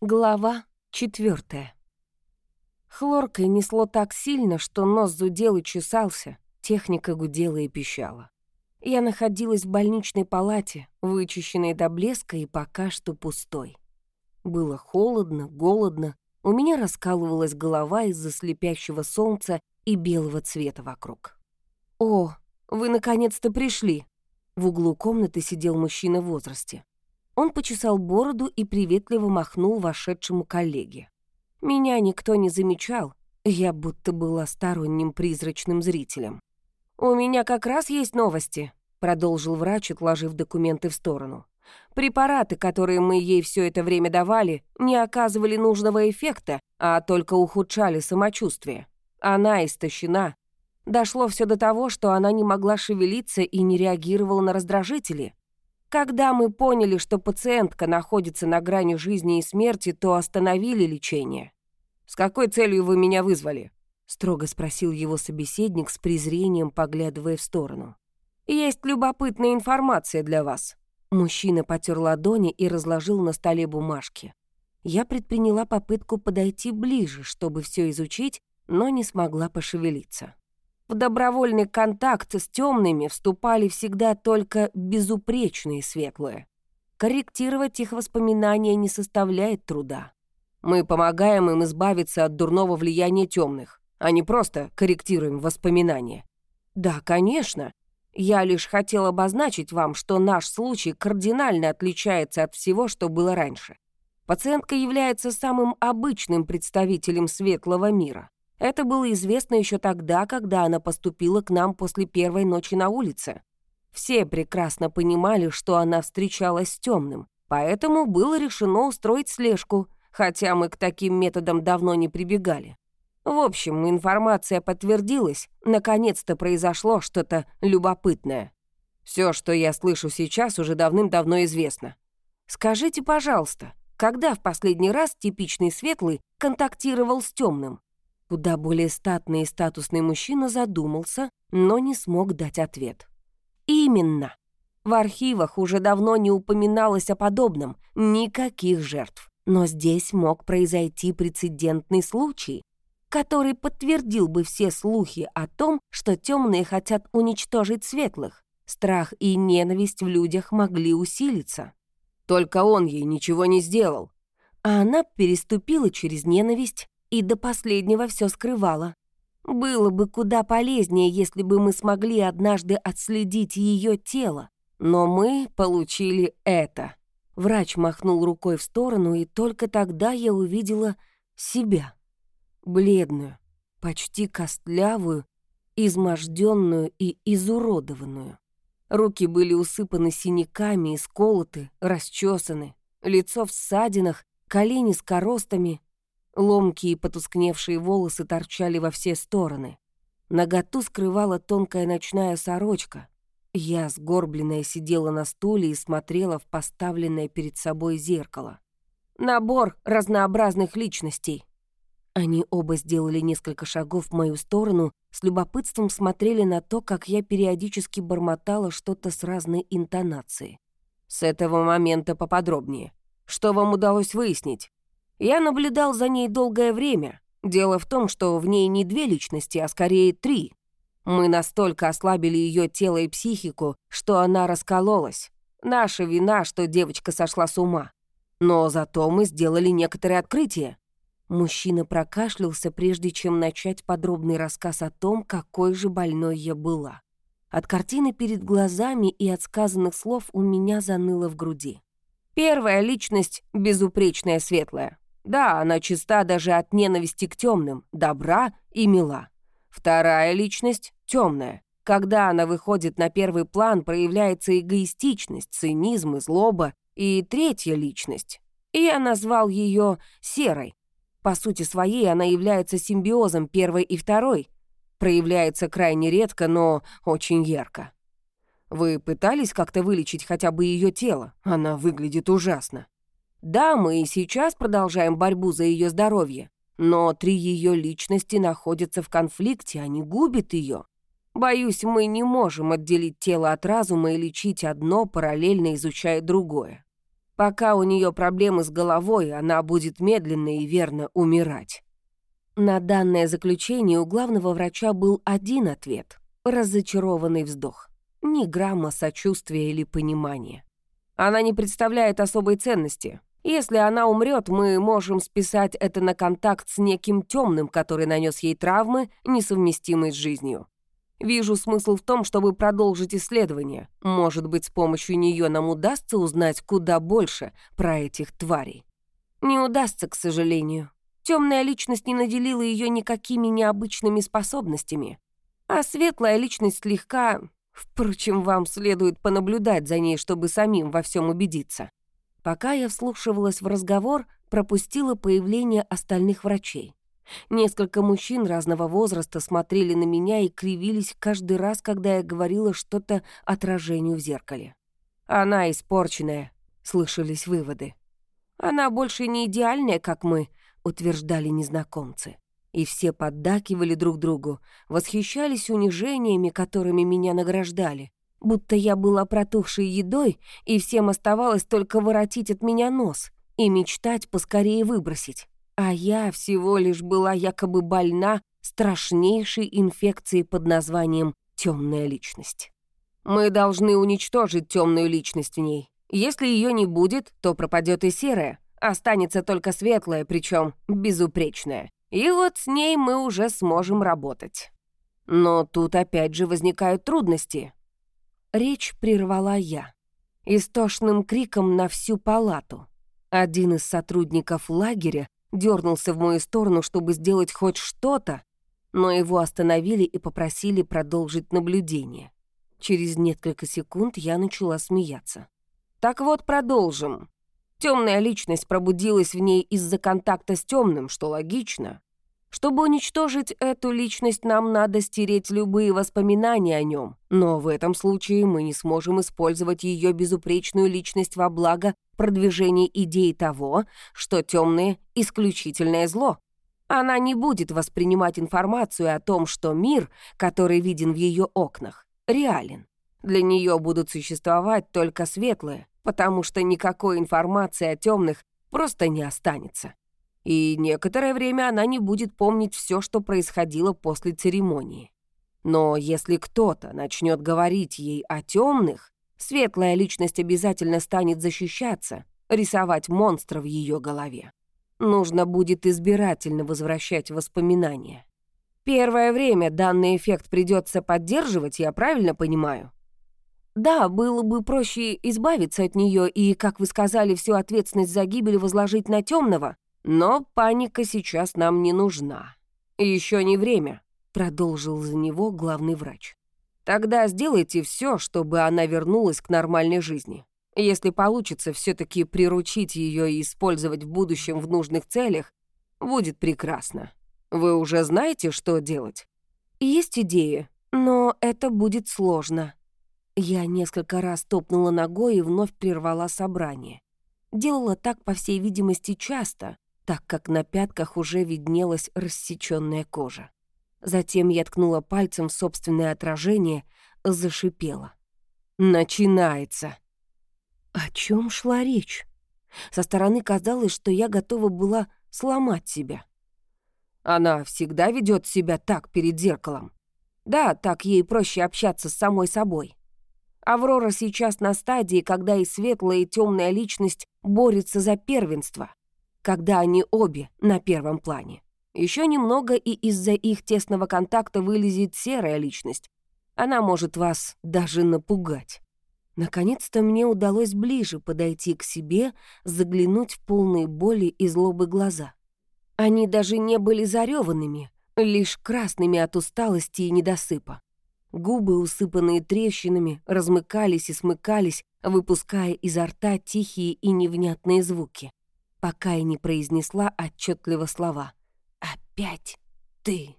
Глава четвертая. Хлоркой несло так сильно, что нос зудел и чесался, техника гудела и пищала. Я находилась в больничной палате, вычищенной до блеска и пока что пустой. Было холодно, голодно, у меня раскалывалась голова из-за слепящего солнца и белого цвета вокруг. «О, вы наконец-то пришли!» В углу комнаты сидел мужчина в возрасте. Он почесал бороду и приветливо махнул вошедшему коллеге. Меня никто не замечал, я будто была сторонним призрачным зрителем. «У меня как раз есть новости», — продолжил врач, отложив документы в сторону. «Препараты, которые мы ей все это время давали, не оказывали нужного эффекта, а только ухудшали самочувствие. Она истощена. Дошло все до того, что она не могла шевелиться и не реагировала на раздражители. Когда мы поняли, что пациентка находится на грани жизни и смерти, то остановили лечение. «С какой целью вы меня вызвали?» — строго спросил его собеседник с презрением, поглядывая в сторону. «Есть любопытная информация для вас». Мужчина потер ладони и разложил на столе бумажки. Я предприняла попытку подойти ближе, чтобы все изучить, но не смогла пошевелиться. В добровольный контакт с темными вступали всегда только безупречные светлые. Корректировать их воспоминания не составляет труда. Мы помогаем им избавиться от дурного влияния темных, а не просто корректируем воспоминания. Да, конечно. Я лишь хотел обозначить вам, что наш случай кардинально отличается от всего, что было раньше. Пациентка является самым обычным представителем светлого мира. Это было известно еще тогда, когда она поступила к нам после первой ночи на улице. Все прекрасно понимали, что она встречалась с темным, поэтому было решено устроить слежку, хотя мы к таким методам давно не прибегали. В общем, информация подтвердилась, наконец-то произошло что-то любопытное. Все, что я слышу сейчас, уже давным-давно известно. Скажите, пожалуйста, когда в последний раз типичный светлый контактировал с темным? Куда более статный и статусный мужчина задумался, но не смог дать ответ. «Именно. В архивах уже давно не упоминалось о подобном, никаких жертв. Но здесь мог произойти прецедентный случай, который подтвердил бы все слухи о том, что темные хотят уничтожить светлых. Страх и ненависть в людях могли усилиться. Только он ей ничего не сделал. А она переступила через ненависть и до последнего все скрывала. Было бы куда полезнее, если бы мы смогли однажды отследить ее тело, но мы получили это. Врач махнул рукой в сторону, и только тогда я увидела себя. Бледную, почти костлявую, изможденную и изуродованную. Руки были усыпаны синяками, исколоты, расчесаны, лицо в ссадинах, колени с коростами, Ломкие потускневшие волосы торчали во все стороны. Наготу скрывала тонкая ночная сорочка. Я, сгорбленная, сидела на стуле и смотрела в поставленное перед собой зеркало. Набор разнообразных личностей. Они оба сделали несколько шагов в мою сторону, с любопытством смотрели на то, как я периодически бормотала что-то с разной интонацией. «С этого момента поподробнее. Что вам удалось выяснить?» Я наблюдал за ней долгое время. Дело в том, что в ней не две личности, а скорее три. Мы настолько ослабили ее тело и психику, что она раскололась. Наша вина, что девочка сошла с ума. Но зато мы сделали некоторые открытия. Мужчина прокашлялся, прежде чем начать подробный рассказ о том, какой же больной я была. От картины перед глазами и от сказанных слов у меня заныло в груди. Первая личность — безупречная светлая. Да, она чиста даже от ненависти к темным, добра и мила. Вторая личность — темная. Когда она выходит на первый план, проявляется эгоистичность, цинизм и злоба. И третья личность. Я назвал ее серой. По сути своей она является симбиозом первой и второй. Проявляется крайне редко, но очень ярко. Вы пытались как-то вылечить хотя бы ее тело? Она выглядит ужасно. Да, мы и сейчас продолжаем борьбу за ее здоровье, но три ее личности находятся в конфликте, они губят ее. Боюсь, мы не можем отделить тело от разума и лечить одно, параллельно изучая другое. Пока у нее проблемы с головой, она будет медленно и верно умирать. На данное заключение у главного врача был один ответ — разочарованный вздох. Ни грамма сочувствия или понимания. Она не представляет особой ценности. Если она умрет, мы можем списать это на контакт с неким темным, который нанес ей травмы, несовместимые с жизнью. Вижу смысл в том, чтобы продолжить исследование. Может быть, с помощью нее нам удастся узнать куда больше про этих тварей. Не удастся, к сожалению. Темная личность не наделила ее никакими необычными способностями. А светлая личность слегка... Впрочем, вам следует понаблюдать за ней, чтобы самим во всем убедиться. Пока я вслушивалась в разговор, пропустила появление остальных врачей. Несколько мужчин разного возраста смотрели на меня и кривились каждый раз, когда я говорила что-то отражению в зеркале. «Она испорченная», — слышались выводы. «Она больше не идеальная, как мы», — утверждали незнакомцы. И все поддакивали друг другу, восхищались унижениями, которыми меня награждали, будто я была протухшей едой, и всем оставалось только воротить от меня нос и мечтать поскорее выбросить. А я всего лишь была якобы больна страшнейшей инфекцией под названием «темная личность». Мы должны уничтожить темную личность в ней. Если ее не будет, то пропадет и серая, останется только светлая, причем безупречная. И вот с ней мы уже сможем работать. Но тут опять же возникают трудности. Речь прервала я. Истошным криком на всю палату. Один из сотрудников лагеря дернулся в мою сторону, чтобы сделать хоть что-то, но его остановили и попросили продолжить наблюдение. Через несколько секунд я начала смеяться. «Так вот, продолжим. Темная личность пробудилась в ней из-за контакта с темным, что логично. Чтобы уничтожить эту личность, нам надо стереть любые воспоминания о нем. Но в этом случае мы не сможем использовать ее безупречную личность во благо продвижения идеи того, что темное — исключительное зло. Она не будет воспринимать информацию о том, что мир, который виден в ее окнах, реален. Для нее будут существовать только светлые, потому что никакой информации о темных просто не останется и некоторое время она не будет помнить все, что происходило после церемонии. Но если кто-то начнет говорить ей о темных, светлая личность обязательно станет защищаться, рисовать монстра в ее голове. Нужно будет избирательно возвращать воспоминания. Первое время данный эффект придется поддерживать, я правильно понимаю? Да, было бы проще избавиться от нее и, как вы сказали, всю ответственность за гибель возложить на темного, но паника сейчас нам не нужна. Еще не время, продолжил за него главный врач. Тогда сделайте все, чтобы она вернулась к нормальной жизни. Если получится все таки приручить ее и использовать в будущем в нужных целях, будет прекрасно. Вы уже знаете, что делать? Есть идеи, но это будет сложно. Я несколько раз топнула ногой и вновь прервала собрание. Делала так, по всей видимости, часто, так как на пятках уже виднелась рассечённая кожа. Затем я ткнула пальцем в собственное отражение, зашипела. «Начинается!» О чем шла речь? Со стороны казалось, что я готова была сломать себя. Она всегда ведет себя так перед зеркалом. Да, так ей проще общаться с самой собой. Аврора сейчас на стадии, когда и светлая, и темная личность борются за первенство когда они обе на первом плане. Еще немного, и из-за их тесного контакта вылезет серая личность. Она может вас даже напугать. Наконец-то мне удалось ближе подойти к себе, заглянуть в полные боли и злобы глаза. Они даже не были зареванными, лишь красными от усталости и недосыпа. Губы, усыпанные трещинами, размыкались и смыкались, выпуская изо рта тихие и невнятные звуки пока я не произнесла отчетливо слова. «Опять ты!»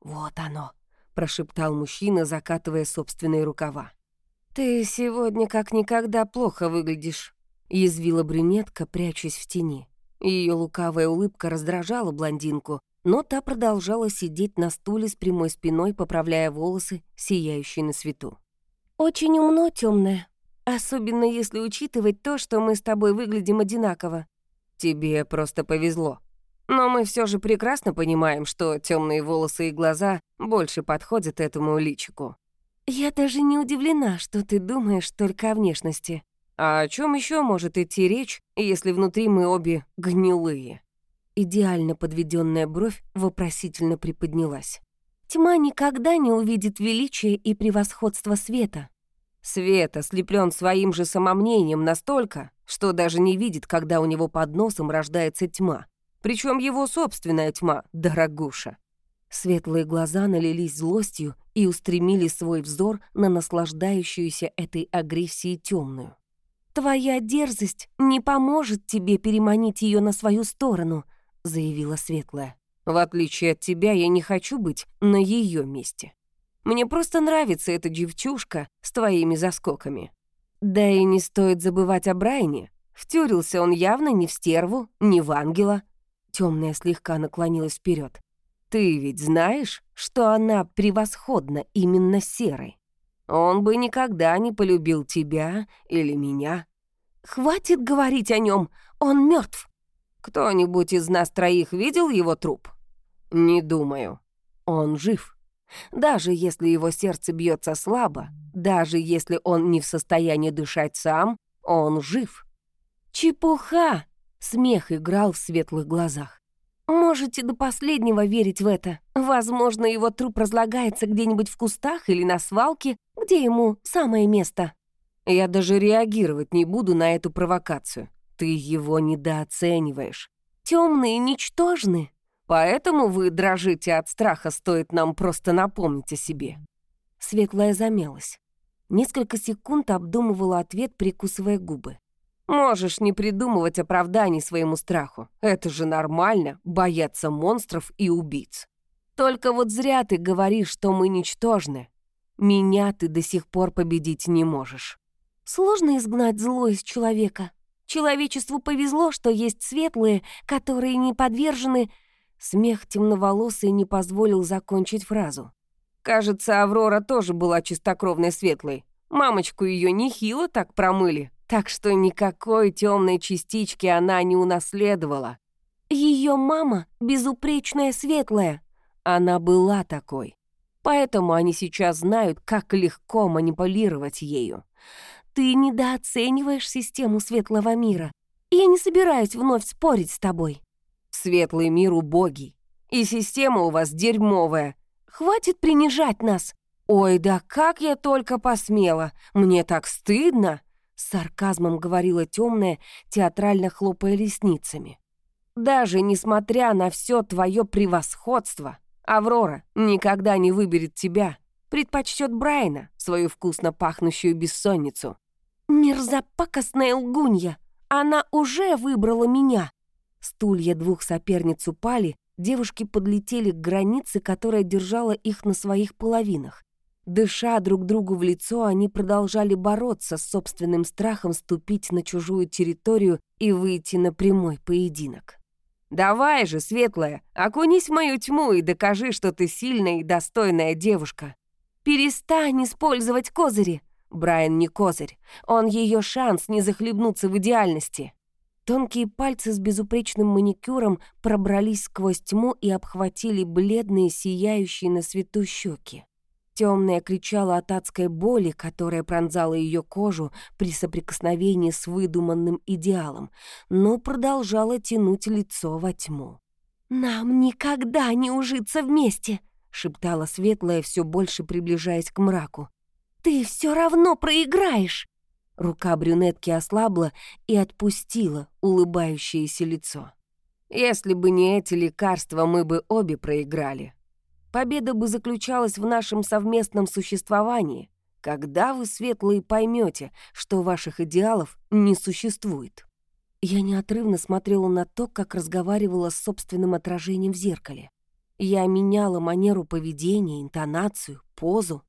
«Вот оно!» — прошептал мужчина, закатывая собственные рукава. «Ты сегодня как никогда плохо выглядишь», — язвила брюнетка, прячась в тени. Ее лукавая улыбка раздражала блондинку, но та продолжала сидеть на стуле с прямой спиной, поправляя волосы, сияющие на свету. «Очень умно, темная. Особенно если учитывать то, что мы с тобой выглядим одинаково. Тебе просто повезло. Но мы все же прекрасно понимаем, что темные волосы и глаза больше подходят этому личику. Я даже не удивлена, что ты думаешь только о внешности. А о чем еще может идти речь, если внутри мы обе гнилые? Идеально подведенная бровь вопросительно приподнялась. Тьма никогда не увидит величие и превосходство света. Свет ослеплен своим же самомнением настолько, что даже не видит, когда у него под носом рождается тьма. Причем его собственная тьма, дорогуша. Светлые глаза налились злостью и устремили свой взор на наслаждающуюся этой агрессией темную. «Твоя дерзость не поможет тебе переманить ее на свою сторону», — заявила Светлая. В отличие от тебя, я не хочу быть на ее месте. Мне просто нравится эта девчушка с твоими заскоками. Да и не стоит забывать о Брайне. Втюрился он явно не в стерву, не в ангела. Темная слегка наклонилась вперед. Ты ведь знаешь, что она превосходна именно серой. Он бы никогда не полюбил тебя или меня. Хватит говорить о нем, он мертв. Кто-нибудь из нас троих видел его труп? Не думаю. Он жив. Даже если его сердце бьется слабо, даже если он не в состоянии дышать сам, он жив. Чепуха! Смех играл в светлых глазах. Можете до последнего верить в это. Возможно, его труп разлагается где-нибудь в кустах или на свалке, где ему самое место. Я даже реагировать не буду на эту провокацию. Ты его недооцениваешь. Темные ничтожны. Поэтому вы дрожите от страха, стоит нам просто напомнить о себе». Светлая замялась. Несколько секунд обдумывала ответ, прикусывая губы. «Можешь не придумывать оправданий своему страху. Это же нормально — бояться монстров и убийц. Только вот зря ты говоришь, что мы ничтожны. Меня ты до сих пор победить не можешь». «Сложно изгнать зло из человека», Человечеству повезло, что есть светлые, которые не подвержены... Смех темноволосый не позволил закончить фразу. Кажется, Аврора тоже была чистокровной светлой. Мамочку ее нехило так промыли, так что никакой темной частички она не унаследовала. Ее мама безупречная светлая. Она была такой. Поэтому они сейчас знают, как легко манипулировать ею. Ты недооцениваешь систему светлого мира. я не собираюсь вновь спорить с тобой. Светлый мир убогий. И система у вас дерьмовая. Хватит принижать нас. Ой, да как я только посмела. Мне так стыдно. С сарказмом говорила темная, театрально хлопая ресницами. Даже несмотря на все твое превосходство, Аврора никогда не выберет тебя, предпочтет Брайна, свою вкусно пахнущую бессонницу. Мерзопакостная лгунья! Она уже выбрала меня!» Стулья двух соперниц упали, девушки подлетели к границе, которая держала их на своих половинах. Дыша друг другу в лицо, они продолжали бороться с собственным страхом ступить на чужую территорию и выйти на прямой поединок. «Давай же, светлая, окунись в мою тьму и докажи, что ты сильная и достойная девушка». «Перестань использовать козыри!» Брайан не козырь. Он ее шанс не захлебнуться в идеальности. Тонкие пальцы с безупречным маникюром пробрались сквозь тьму и обхватили бледные, сияющие на свету щеки. Темная кричала от адской боли, которая пронзала ее кожу при соприкосновении с выдуманным идеалом, но продолжала тянуть лицо во тьму. «Нам никогда не ужиться вместе!» — шептала Светлая, все больше приближаясь к мраку. «Ты все равно проиграешь!» Рука брюнетки ослабла и отпустила улыбающееся лицо. «Если бы не эти лекарства, мы бы обе проиграли. Победа бы заключалась в нашем совместном существовании. Когда вы, светлые, поймете, что ваших идеалов не существует?» Я неотрывно смотрела на то, как разговаривала с собственным отражением в зеркале. Я меняла манеру поведения, интонацию, позу.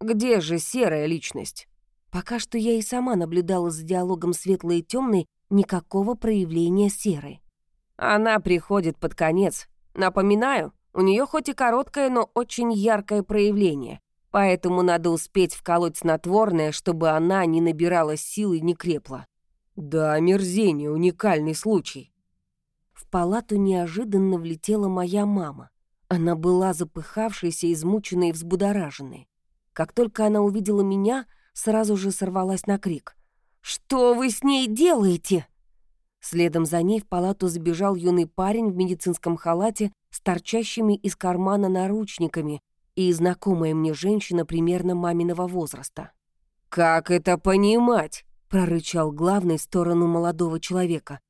Где же серая личность? Пока что я и сама наблюдала за диалогом светлой и темной, никакого проявления серой. Она приходит под конец. Напоминаю, у нее хоть и короткое, но очень яркое проявление. Поэтому надо успеть вколоть снотворное, чтобы она не набирала сил и не крепла. Да, мерзение, уникальный случай. В палату неожиданно влетела моя мама. Она была запыхавшейся, измученной и взбудораженной. Как только она увидела меня, сразу же сорвалась на крик. «Что вы с ней делаете?» Следом за ней в палату забежал юный парень в медицинском халате с торчащими из кармана наручниками и знакомая мне женщина примерно маминого возраста. «Как это понимать?» — прорычал главный в сторону молодого человека.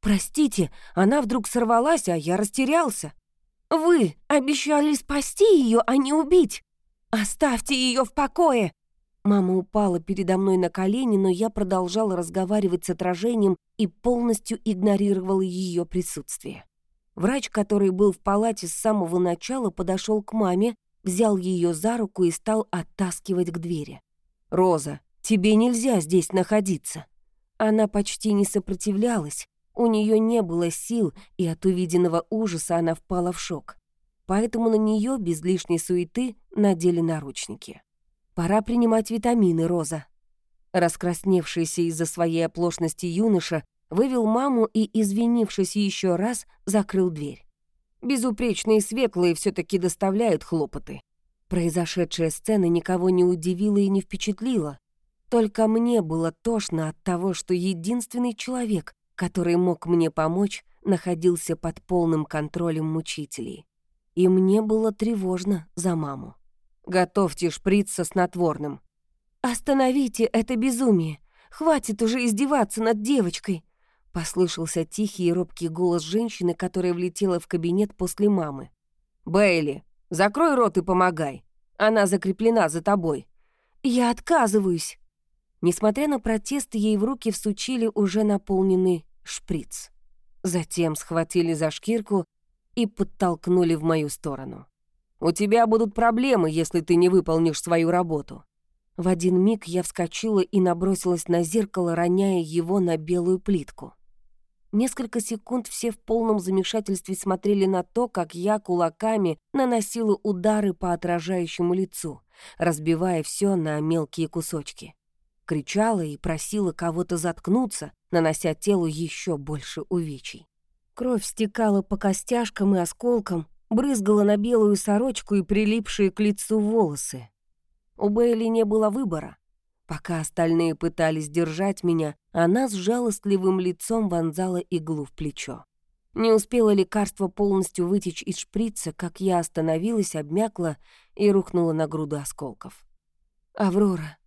«Простите, она вдруг сорвалась, а я растерялся». «Вы обещали спасти ее, а не убить! Оставьте ее в покое!» Мама упала передо мной на колени, но я продолжала разговаривать с отражением и полностью игнорировала ее присутствие. Врач, который был в палате с самого начала, подошел к маме, взял ее за руку и стал оттаскивать к двери. «Роза, тебе нельзя здесь находиться». Она почти не сопротивлялась, у нее не было сил, и от увиденного ужаса она впала в шок. Поэтому на нее без лишней суеты надели наручники. «Пора принимать витамины, Роза». Раскрасневшийся из-за своей оплошности юноша вывел маму и, извинившись еще раз, закрыл дверь. Безупречные светлые все таки доставляют хлопоты. Произошедшая сцена никого не удивила и не впечатлила. Только мне было тошно от того, что единственный человек, который мог мне помочь, находился под полным контролем мучителей. И мне было тревожно за маму. «Готовьте шприц со снотворным». «Остановите это безумие! Хватит уже издеваться над девочкой!» Послышался тихий и робкий голос женщины, которая влетела в кабинет после мамы. «Бейли, закрой рот и помогай. Она закреплена за тобой». «Я отказываюсь». Несмотря на протесты, ей в руки всучили уже наполненный шприц. Затем схватили за шкирку и подтолкнули в мою сторону. «У тебя будут проблемы, если ты не выполнишь свою работу». В один миг я вскочила и набросилась на зеркало, роняя его на белую плитку. Несколько секунд все в полном замешательстве смотрели на то, как я кулаками наносила удары по отражающему лицу, разбивая все на мелкие кусочки. Кричала и просила кого-то заткнуться, нанося телу еще больше увечий. Кровь стекала по костяшкам и осколкам, брызгала на белую сорочку и прилипшие к лицу волосы. У Бейли не было выбора. Пока остальные пытались держать меня, она с жалостливым лицом вонзала иглу в плечо. Не успело лекарство полностью вытечь из шприца, как я остановилась, обмякла и рухнула на груду осколков. «Аврора,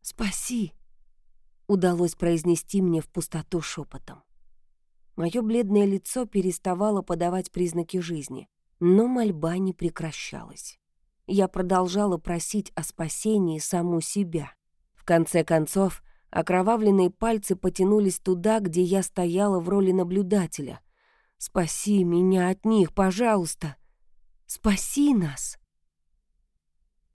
спаси!» Удалось произнести мне в пустоту шепотом. Мое бледное лицо переставало подавать признаки жизни, но мольба не прекращалась. Я продолжала просить о спасении саму себя конце концов, окровавленные пальцы потянулись туда, где я стояла в роли наблюдателя. «Спаси меня от них, пожалуйста! Спаси нас!»